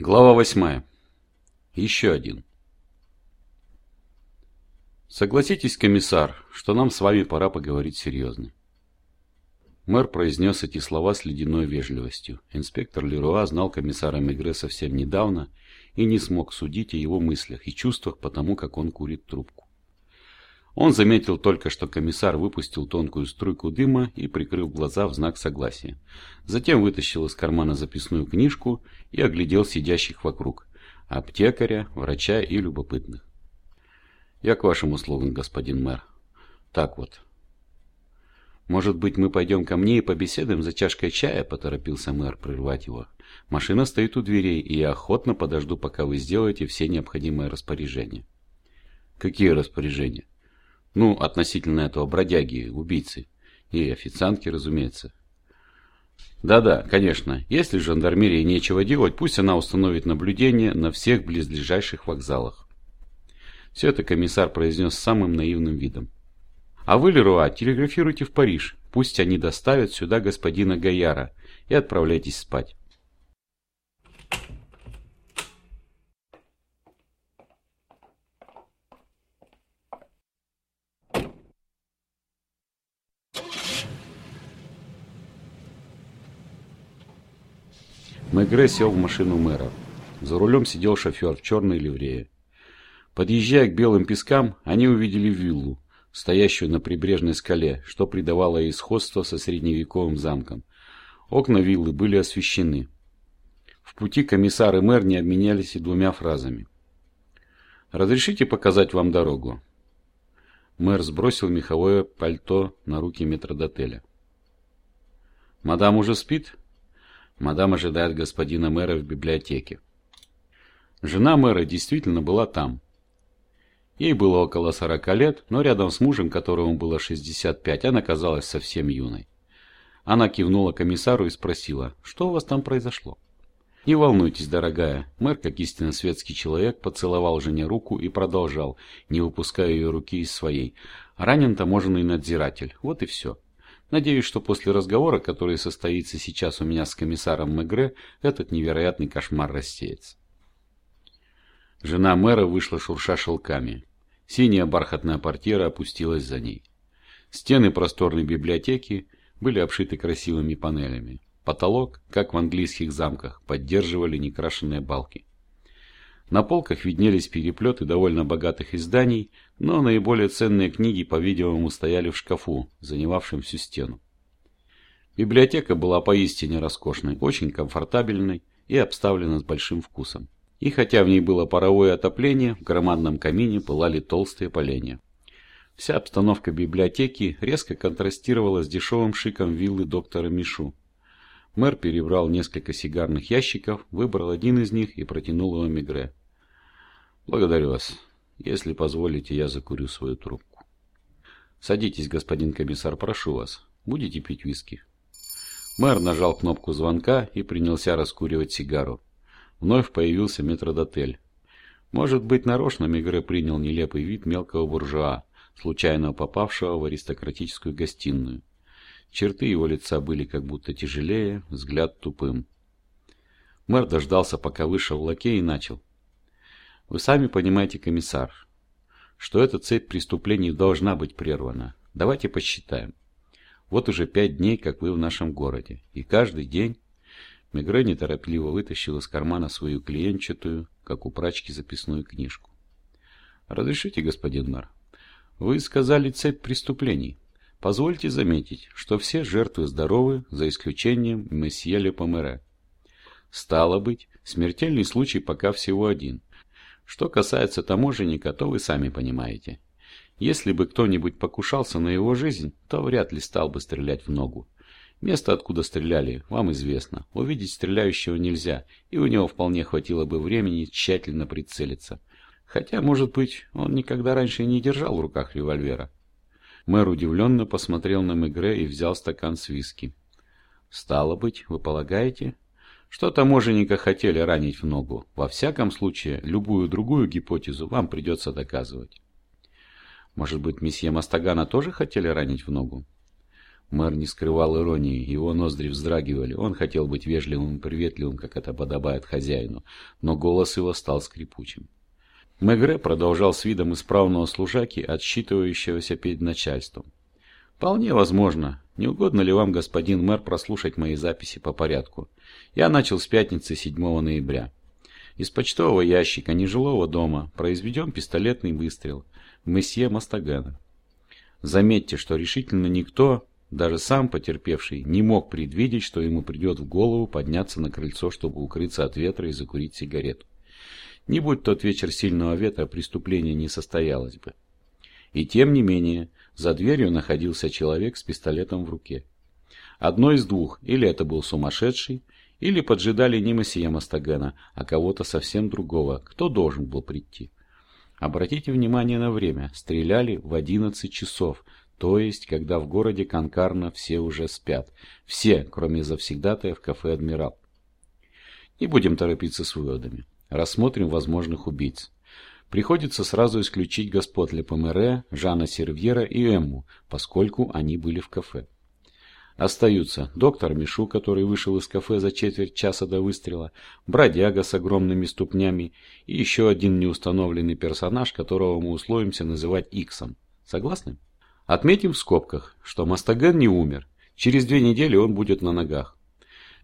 Глава восьмая. Еще один. Согласитесь, комиссар, что нам с вами пора поговорить серьезно. Мэр произнес эти слова с ледяной вежливостью. Инспектор Леруа знал комиссара Мегре совсем недавно и не смог судить о его мыслях и чувствах потому, как он курит трубку. Он заметил только, что комиссар выпустил тонкую струйку дыма и прикрыл глаза в знак согласия. Затем вытащил из кармана записную книжку и оглядел сидящих вокруг – аптекаря, врача и любопытных. «Я к вашим услугам, господин мэр. Так вот». «Может быть, мы пойдем ко мне и побеседуем за чашкой чая?» – поторопился мэр прервать его. «Машина стоит у дверей, и я охотно подожду, пока вы сделаете все необходимые распоряжения». «Какие распоряжения?» Ну, относительно этого бродяги, убийцы. И официантки, разумеется. Да-да, конечно. Если жандармерии нечего делать, пусть она установит наблюдение на всех близлежащих вокзалах. Все это комиссар произнес самым наивным видом. А вы, Леруа, телеграфируйте в Париж. Пусть они доставят сюда господина Гаяра и отправляйтесь спать. Мегре сел в машину мэра. За рулем сидел шофер в черной ливрее. Подъезжая к белым пескам, они увидели виллу, стоящую на прибрежной скале, что придавало ей сходство со средневековым замком. Окна виллы были освещены. В пути комиссар и мэр не обменялись и двумя фразами. «Разрешите показать вам дорогу?» Мэр сбросил меховое пальто на руки метродотеля. «Мадам уже спит?» Мадам ожидает господина мэра в библиотеке. Жена мэра действительно была там. Ей было около 40 лет, но рядом с мужем, которому было 65, она казалась совсем юной. Она кивнула комиссару и спросила, что у вас там произошло? «Не волнуйтесь, дорогая». Мэр, как истинно светский человек, поцеловал жене руку и продолжал, не выпуская ее руки из своей. «Ранен таможенный надзиратель. Вот и все». Надеюсь, что после разговора, который состоится сейчас у меня с комиссаром Мегре, этот невероятный кошмар рассеется. Жена мэра вышла шурша шелками. Синяя бархатная портьера опустилась за ней. Стены просторной библиотеки были обшиты красивыми панелями. Потолок, как в английских замках, поддерживали некрашенные балки. На полках виднелись переплеты довольно богатых изданий, но наиболее ценные книги, по-видимому, стояли в шкафу, занимавшем всю стену. Библиотека была поистине роскошной, очень комфортабельной и обставлена с большим вкусом. И хотя в ней было паровое отопление, в громадном камине пылали толстые поленья. Вся обстановка библиотеки резко контрастировала с дешевым шиком виллы доктора Мишу. Мэр перебрал несколько сигарных ящиков, выбрал один из них и протянул его Мигре. Благодарю вас. Если позволите, я закурю свою трубку. Садитесь, господин комиссар, прошу вас. Будете пить виски? Мэр нажал кнопку звонка и принялся раскуривать сигару. Вновь появился метродотель. Может быть, нарочно Мегре принял нелепый вид мелкого буржуа, случайно попавшего в аристократическую гостиную. Черты его лица были как будто тяжелее, взгляд тупым. Мэр дождался, пока вышел лакей и начал. Вы сами понимаете, комиссар, что эта цепь преступлений должна быть прервана. Давайте посчитаем. Вот уже пять дней, как вы в нашем городе. И каждый день... Мегре неторопливо вытащил из кармана свою клиентчатую, как у прачки, записную книжку. «Разрешите, господин мэр? Вы сказали цепь преступлений. Позвольте заметить, что все жертвы здоровы, за исключением месье Лепомере. Стало быть, смертельный случай пока всего один. Что касается таможенника, то вы сами понимаете. Если бы кто-нибудь покушался на его жизнь, то вряд ли стал бы стрелять в ногу. Место, откуда стреляли, вам известно. Увидеть стреляющего нельзя, и у него вполне хватило бы времени тщательно прицелиться. Хотя, может быть, он никогда раньше не держал в руках револьвера. Мэр удивленно посмотрел на Мегре и взял стакан с виски. «Стало быть, вы полагаете, что таможенника хотели ранить в ногу. Во всяком случае, любую другую гипотезу вам придется доказывать. Может быть, месье Мастагана тоже хотели ранить в ногу? Мэр не скрывал иронии, его ноздри вздрагивали. Он хотел быть вежливым и приветливым, как это подобает хозяину, но голос его стал скрипучим. Мегре продолжал с видом исправного служаки, отсчитывающегося перед начальством. «Вполне возможно. Не угодно ли вам, господин мэр, прослушать мои записи по порядку? Я начал с пятницы 7 ноября. Из почтового ящика нежилого дома произведен пистолетный выстрел в месье Мастагана. Заметьте, что решительно никто, даже сам потерпевший, не мог предвидеть, что ему придет в голову подняться на крыльцо, чтобы укрыться от ветра и закурить сигарету. Не будь тот вечер сильного ветра, преступление не состоялось бы. И тем не менее, за дверью находился человек с пистолетом в руке. Одно из двух, или это был сумасшедший, или поджидали не месье Мастагена, а кого-то совсем другого, кто должен был прийти. Обратите внимание на время, стреляли в 11 часов, то есть, когда в городе Конкарно все уже спят. Все, кроме завсегдатая в кафе «Адмирал». Не будем торопиться с выводами. Рассмотрим возможных убийц. Приходится сразу исключить господ Лепомере, Жана Сервьера и Эмму, поскольку они были в кафе. Остаются доктор Мишу, который вышел из кафе за четверть часа до выстрела, бродяга с огромными ступнями и еще один неустановленный персонаж, которого мы условимся называть Иксом. Согласны? Отметим в скобках, что Мастаген не умер. Через две недели он будет на ногах.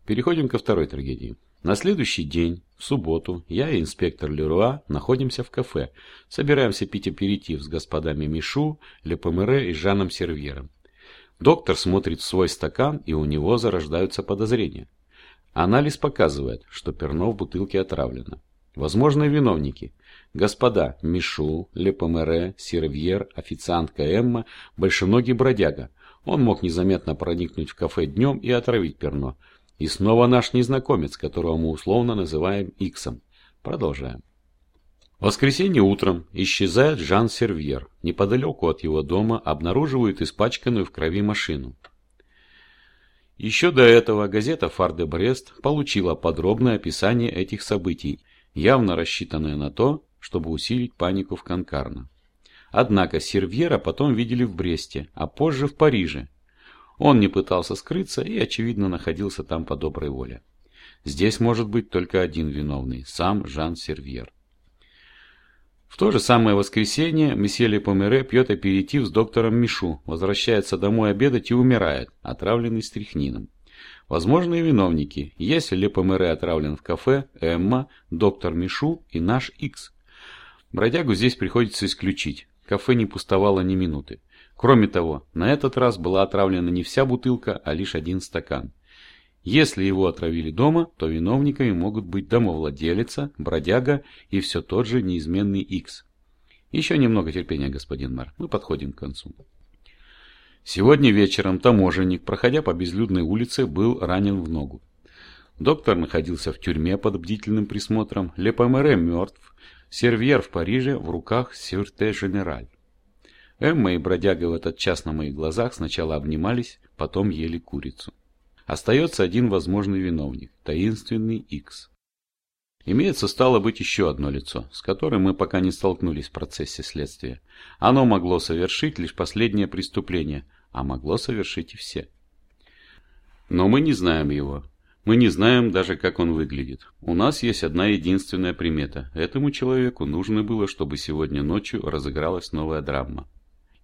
Переходим ко второй трагедии. На следующий день, в субботу, я и инспектор Леруа находимся в кафе. Собираемся пить аперитив с господами Мишу, Лепомере и Жаном Сервьером. Доктор смотрит в свой стакан, и у него зарождаются подозрения. Анализ показывает, что перно в бутылке отравлено. Возможные виновники. Господа Мишу, Лепомере, Сервьер, официантка Эмма, большеногий бродяга. Он мог незаметно проникнуть в кафе днем и отравить перно. И снова наш незнакомец, которого мы условно называем Иксом. Продолжаем. В воскресенье утром исчезает Жан Сервьер. Неподалеку от его дома обнаруживают испачканную в крови машину. Еще до этого газета «Фарде Брест» получила подробное описание этих событий, явно рассчитанное на то, чтобы усилить панику в Конкарно. Однако Сервьера потом видели в Бресте, а позже в Париже. Он не пытался скрыться и, очевидно, находился там по доброй воле. Здесь может быть только один виновный – сам Жан Сервьер. В то же самое воскресенье месье Лепомере пьет аперитив с доктором Мишу, возвращается домой обедать и умирает, отравленный стрихнином. Возможные виновники, если Лепомере отравлен в кафе, Эмма, доктор Мишу и наш Икс. Бродягу здесь приходится исключить, кафе не пустовало ни минуты. Кроме того, на этот раз была отравлена не вся бутылка, а лишь один стакан. Если его отравили дома, то виновниками могут быть домовладелица, бродяга и все тот же неизменный Икс. Еще немного терпения, господин мэр, мы подходим к концу. Сегодня вечером таможенник, проходя по безлюдной улице, был ранен в ногу. Доктор находился в тюрьме под бдительным присмотром, Лепомере мертв, Сервьер в Париже в руках Сюрте-Женераль. Эмма и бродяга в этот час на моих глазах сначала обнимались, потом ели курицу. Остается один возможный виновник – таинственный X. Имеется, стало быть, еще одно лицо, с которым мы пока не столкнулись в процессе следствия. Оно могло совершить лишь последнее преступление, а могло совершить и все. Но мы не знаем его. Мы не знаем даже, как он выглядит. У нас есть одна единственная примета. Этому человеку нужно было, чтобы сегодня ночью разыгралась новая драма.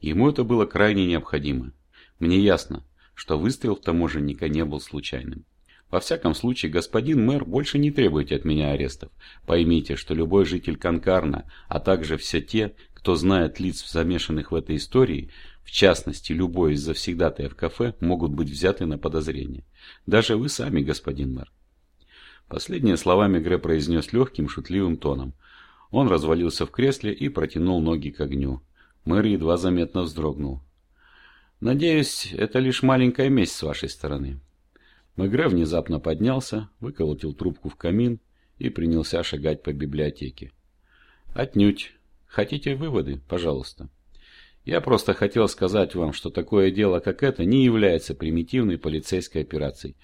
Ему это было крайне необходимо. Мне ясно, что выстрел в таможенника не был случайным. Во всяком случае, господин мэр, больше не требуйте от меня арестов. Поймите, что любой житель Конкарна, а также все те, кто знает лиц, замешанных в этой истории, в частности, любой из завсегдатаев кафе, могут быть взяты на подозрение. Даже вы сами, господин мэр. Последние слова Мегре произнес легким, шутливым тоном. Он развалился в кресле и протянул ноги к огню. Мэр едва заметно вздрогнул. Надеюсь, это лишь маленькая месть с вашей стороны. Мегре внезапно поднялся, выколотил трубку в камин и принялся шагать по библиотеке. Отнюдь. Хотите выводы? Пожалуйста. Я просто хотел сказать вам, что такое дело, как это, не является примитивной полицейской операцией.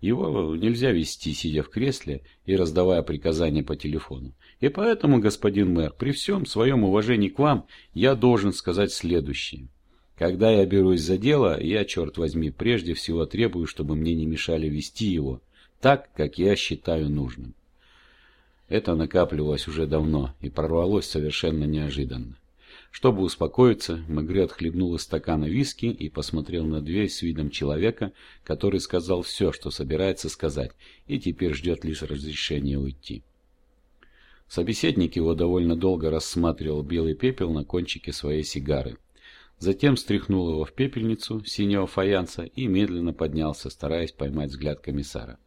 Его нельзя вести, сидя в кресле и раздавая приказания по телефону. И поэтому, господин мэр, при всем своем уважении к вам, я должен сказать следующее. Когда я берусь за дело, я, черт возьми, прежде всего требую, чтобы мне не мешали вести его так, как я считаю нужным. Это накапливалось уже давно и прорвалось совершенно неожиданно. Чтобы успокоиться, Мегре отхлебнул из стакана виски и посмотрел на дверь с видом человека, который сказал все, что собирается сказать, и теперь ждет лишь разрешения уйти. Собеседник его довольно долго рассматривал белый пепел на кончике своей сигары. Затем стряхнул его в пепельницу синего фаянса и медленно поднялся, стараясь поймать взгляд комиссара.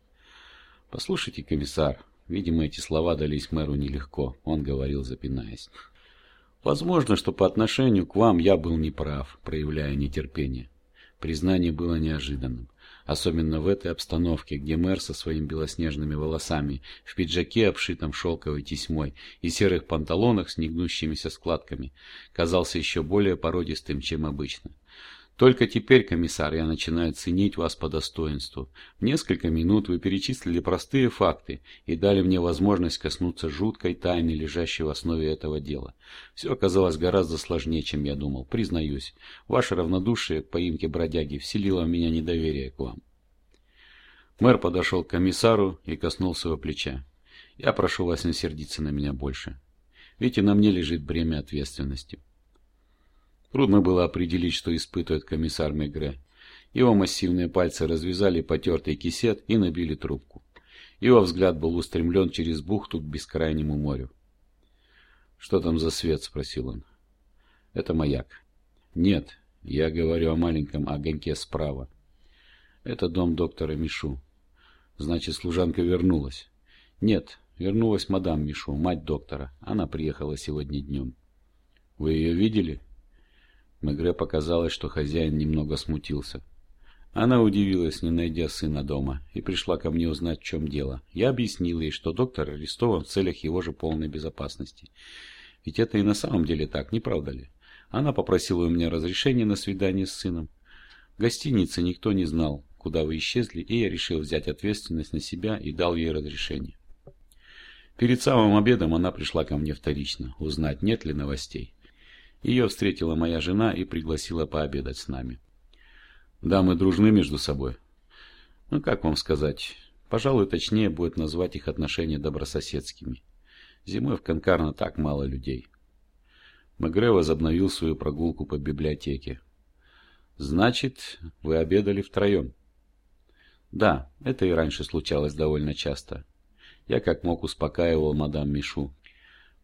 «Послушайте, комиссар», видимо, эти слова дались мэру нелегко, он говорил, запинаясь. «Возможно, что по отношению к вам я был неправ, проявляя нетерпение. Признание было неожиданным. Особенно в этой обстановке, где мэр со своими белоснежными волосами, в пиджаке, обшитом шелковой тесьмой, и серых панталонах с негнущимися складками, казался еще более породистым, чем обычно. Только теперь, комиссар, я начинаю ценить вас по достоинству. В несколько минут вы перечислили простые факты и дали мне возможность коснуться жуткой тайны, лежащей в основе этого дела. Все оказалось гораздо сложнее, чем я думал, признаюсь. Ваше равнодушие к поимке бродяги вселило в меня недоверие к вам. Мэр подошел к комиссару и коснулся его плеча. Я прошу вас не сердиться на меня больше. Ведь и на мне лежит бремя ответственности. Трудно было определить, что испытывает комиссар Мегре. Его массивные пальцы развязали потертый кисет и набили трубку. Его взгляд был устремлен через бухту к бескрайнему морю. «Что там за свет?» – спросил он. «Это маяк». «Нет, я говорю о маленьком огоньке справа. Это дом доктора Мишу. Значит, служанка вернулась». «Нет, вернулась мадам Мишу, мать доктора. Она приехала сегодня днем». «Вы ее видели?» Мегре показалось, что хозяин немного смутился. Она удивилась, не найдя сына дома, и пришла ко мне узнать, в чем дело. Я объяснил ей, что доктор арестован в целях его же полной безопасности. Ведь это и на самом деле так, не правда ли? Она попросила у меня разрешения на свидание с сыном. В гостинице никто не знал, куда вы исчезли, и я решил взять ответственность на себя и дал ей разрешение. Перед самым обедом она пришла ко мне вторично, узнать, нет ли новостей. Ее встретила моя жена и пригласила пообедать с нами. Да, мы дружны между собой. Ну, как вам сказать? Пожалуй, точнее будет назвать их отношения добрососедскими. Зимой в Конкарно так мало людей. Мегре возобновил свою прогулку по библиотеке. «Значит, вы обедали втроем?» «Да, это и раньше случалось довольно часто. Я как мог успокаивал мадам Мишу,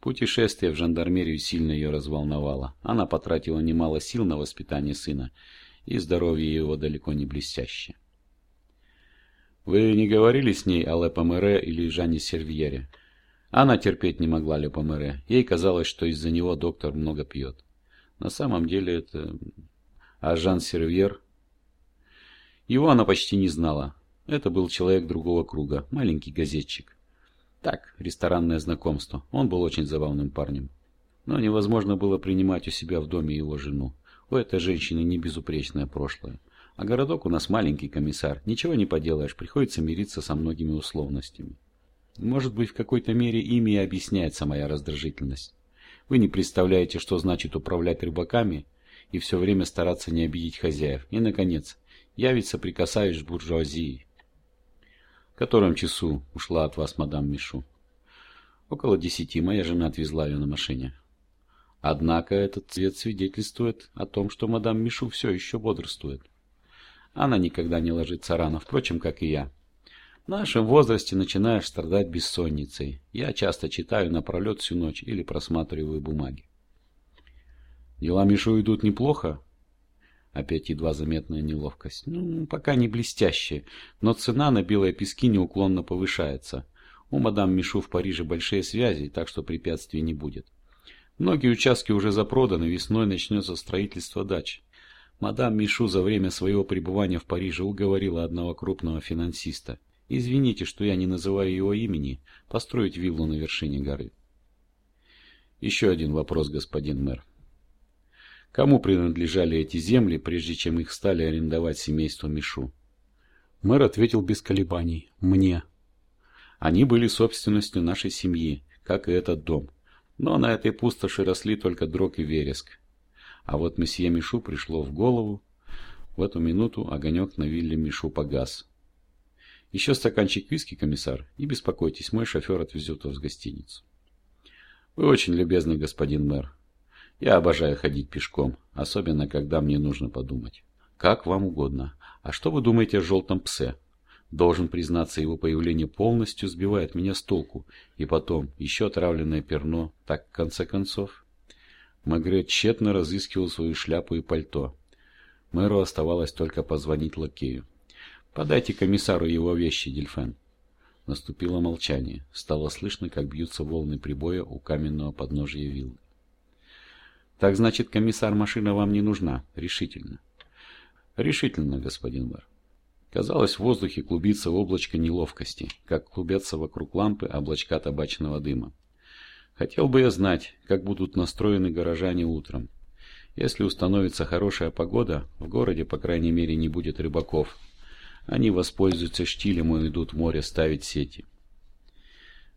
Путешествие в жандармерию сильно ее разволновало. Она потратила немало сил на воспитание сына, и здоровье его далеко не блестящее. «Вы не говорили с ней о Ле или Жанне Сервьере?» Она терпеть не могла Ле Ей казалось, что из-за него доктор много пьет. На самом деле это... А Жан Сервьер... Его она почти не знала. Это был человек другого круга, маленький газетчик. Так, ресторанное знакомство. Он был очень забавным парнем. Но невозможно было принимать у себя в доме его жену. У этой женщины не безупречное прошлое. А городок у нас маленький комиссар. Ничего не поделаешь, приходится мириться со многими условностями. Может быть, в какой-то мере ими и объясняется моя раздражительность. Вы не представляете, что значит управлять рыбаками и все время стараться не обидеть хозяев. И, наконец, я ведь соприкасаюсь с буржуазией. В котором часу ушла от вас мадам Мишу? Около десяти моя жена отвезла ее на машине. Однако этот цвет свидетельствует о том, что мадам Мишу все еще бодрствует. Она никогда не ложится рано, впрочем, как и я. В нашем возрасте начинаешь страдать бессонницей. Я часто читаю напролет всю ночь или просматриваю бумаги. Дела Мишу идут неплохо, Опять едва заметная неловкость. Ну, пока не блестящая, но цена на белые пески неуклонно повышается. У мадам Мишу в Париже большие связи, так что препятствий не будет. Многие участки уже запроданы, весной начнется строительство дач. Мадам Мишу за время своего пребывания в Париже уговорила одного крупного финансиста. Извините, что я не называю его имени, построить виллу на вершине горы. Еще один вопрос, господин мэр. Кому принадлежали эти земли, прежде чем их стали арендовать семейство Мишу? Мэр ответил без колебаний. Мне. Они были собственностью нашей семьи, как и этот дом. Но на этой пустоши росли только дрог и вереск. А вот месье Мишу пришло в голову. В эту минуту огонек на вилле Мишу погас. Еще стаканчик виски, комиссар, не беспокойтесь, мой шофер отвезет вас в гостиницу. Вы очень любезный господин мэр. Я обожаю ходить пешком, особенно когда мне нужно подумать. Как вам угодно. А что вы думаете о желтом псе? Должен признаться, его появление полностью сбивает меня с толку. И потом, еще отравленное перно, так в конце концов. Магре тщетно разыскивал свою шляпу и пальто. Мэру оставалось только позвонить лакею. «Подайте комиссару его вещи, Дельфен». Наступило молчание. Стало слышно, как бьются волны прибоя у каменного подножия виллы. «Так значит, комиссар, машина вам не нужна? Решительно?» «Решительно, господин мэр». Казалось, в воздухе клубится облачко неловкости, как клубятся вокруг лампы облачка табачного дыма. Хотел бы я знать, как будут настроены горожане утром. Если установится хорошая погода, в городе, по крайней мере, не будет рыбаков, они воспользуются штилем и идут в море ставить сети.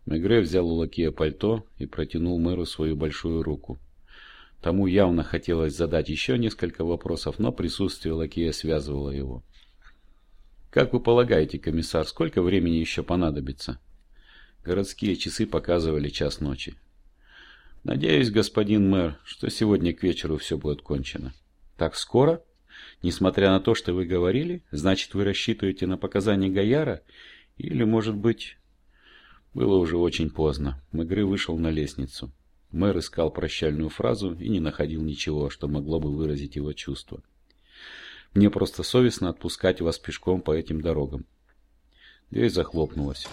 Мегре взял у лакея пальто и протянул мэру свою большую руку. Тому явно хотелось задать еще несколько вопросов, но присутствие лакея связывало его. «Как вы полагаете, комиссар, сколько времени еще понадобится?» Городские часы показывали час ночи. «Надеюсь, господин мэр, что сегодня к вечеру все будет кончено». «Так скоро?» Несмотря на то, что вы говорили, значит, вы рассчитываете на показания Гаяра? Или, может быть... Было уже очень поздно. Мегры вышел на лестницу. Мэр искал прощальную фразу и не находил ничего, что могло бы выразить его чувства. «Мне просто совестно отпускать вас пешком по этим дорогам». Дверь захлопнулась.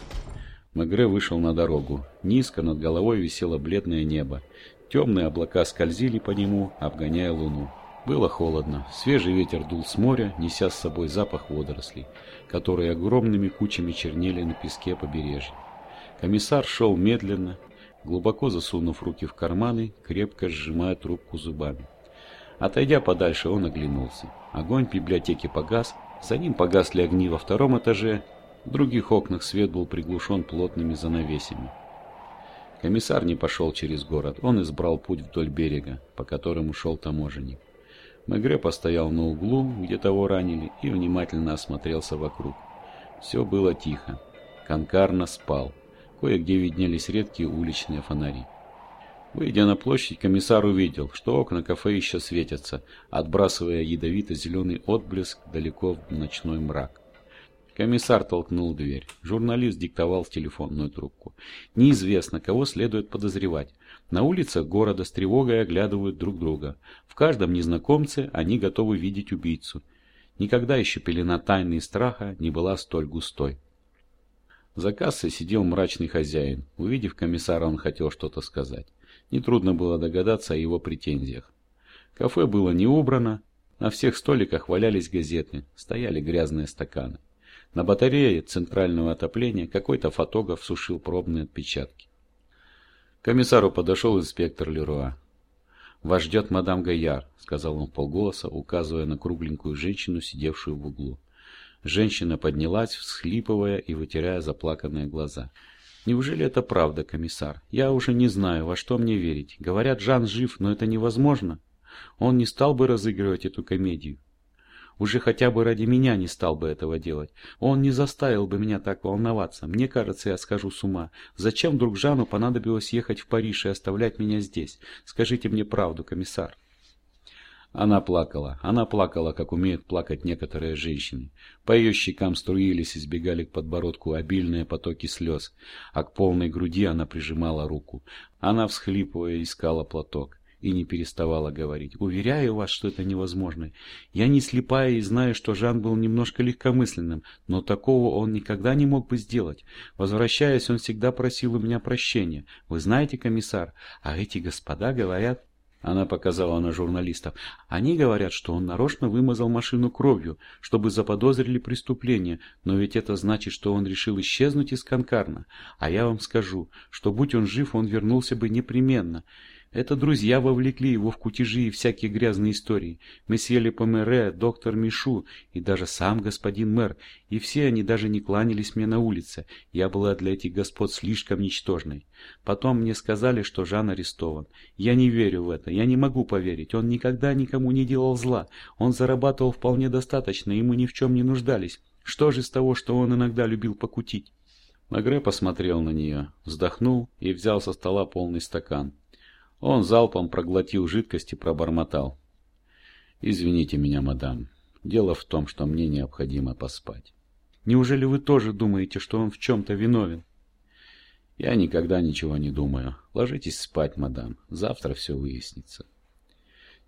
Мегре вышел на дорогу. Низко над головой висело бледное небо. Темные облака скользили по нему, обгоняя луну. Было холодно. Свежий ветер дул с моря, неся с собой запах водорослей, которые огромными кучами чернели на песке побережья. Комиссар шел медленно, глубоко засунув руки в карманы, крепко сжимая трубку зубами. Отойдя подальше, он оглянулся. Огонь в библиотеке погас, за ним погасли огни во втором этаже, в других окнах свет был приглушен плотными занавесями. Комиссар не пошел через город, он избрал путь вдоль берега, по которому шел таможенник. Мегре постоял на углу, где того ранили, и внимательно осмотрелся вокруг. Все было тихо. Конкарно спал. Кое-где виднелись редкие уличные фонари. Выйдя на площадь, комиссар увидел, что окна кафе еще светятся, отбрасывая ядовито-зеленый отблеск далеко в ночной мрак. Комиссар толкнул дверь. Журналист диктовал в телефонную трубку. Неизвестно, кого следует подозревать. На улицах города с тревогой оглядывают друг друга. В каждом незнакомце они готовы видеть убийцу. Никогда еще пелена тайны и страха не была столь густой. За кассой сидел мрачный хозяин. Увидев комиссара, он хотел что-то сказать. Нетрудно было догадаться о его претензиях. Кафе было не убрано. На всех столиках валялись газеты, стояли грязные стаканы. На батарее центрального отопления какой-то фотограф сушил пробные отпечатки. К комиссару подошел инспектор Леруа. «Вас ждет мадам Гайяр», — сказал он полголоса, указывая на кругленькую женщину, сидевшую в углу. Женщина поднялась, всхлипывая и вытирая заплаканные глаза. «Неужели это правда, комиссар? Я уже не знаю, во что мне верить. Говорят, Жан жив, но это невозможно. Он не стал бы разыгрывать эту комедию. Уже хотя бы ради меня не стал бы этого делать. Он не заставил бы меня так волноваться. Мне кажется, я схожу с ума. Зачем вдруг Жану понадобилось ехать в Париж и оставлять меня здесь? Скажите мне правду, комиссар. Она плакала. Она плакала, как умеют плакать некоторые женщины. По ее щекам струились и сбегали к подбородку обильные потоки слез, а к полной груди она прижимала руку. Она, всхлипывая, искала платок и не переставала говорить. «Уверяю вас, что это невозможно. Я не слепая и знаю, что Жан был немножко легкомысленным, но такого он никогда не мог бы сделать. Возвращаясь, он всегда просил у меня прощения. Вы знаете, комиссар, а эти господа говорят...» Она показала на журналистов. Они говорят, что он нарочно вымазал машину кровью, чтобы заподозрили преступление, но ведь это значит, что он решил исчезнуть из Конкарна. А я вам скажу, что будь он жив, он вернулся бы непременно. Это друзья вовлекли его в кутежи и всякие грязные истории. Месье Лепомере, доктор Мишу и даже сам господин мэр. И все они даже не кланялись мне на улице. Я была для этих господ слишком ничтожной. Потом мне сказали, что Жан арестован. Я не верю в это. Я не могу поверить. Он никогда никому не делал зла. Он зарабатывал вполне достаточно, и мы ни в чем не нуждались. Что же из того, что он иногда любил покутить? Магре посмотрел на нее, вздохнул и взял со стола полный стакан. Он залпом проглотил жидкость и пробормотал. «Извините меня, мадам. Дело в том, что мне необходимо поспать». «Неужели вы тоже думаете, что он в чем-то виновен?» «Я никогда ничего не думаю. Ложитесь спать, мадам. Завтра все выяснится».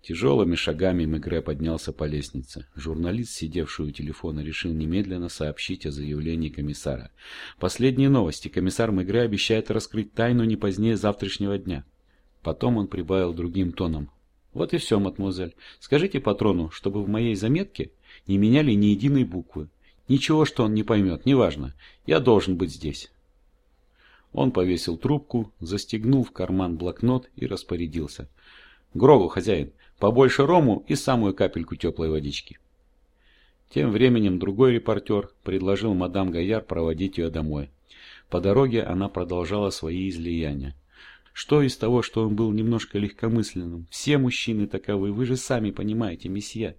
Тяжелыми шагами Мегре поднялся по лестнице. Журналист, сидевший у телефона, решил немедленно сообщить о заявлении комиссара. Последние новости. Комиссар Мегре обещает раскрыть тайну не позднее завтрашнего дня. Потом он прибавил другим тоном. «Вот и все, мадемуазель. Скажите патрону, чтобы в моей заметке не меняли ни единой буквы. Ничего, что он не поймет, неважно. Я должен быть здесь». Он повесил трубку, застегнул в карман блокнот и распорядился. «Грогу, хозяин, побольше рому и самую капельку теплой водички». Тем временем другой репортер предложил мадам Гаяр проводить ее домой. По дороге она продолжала свои излияния. Что из того, что он был немножко легкомысленным? Все мужчины таковы, вы же сами понимаете, месье.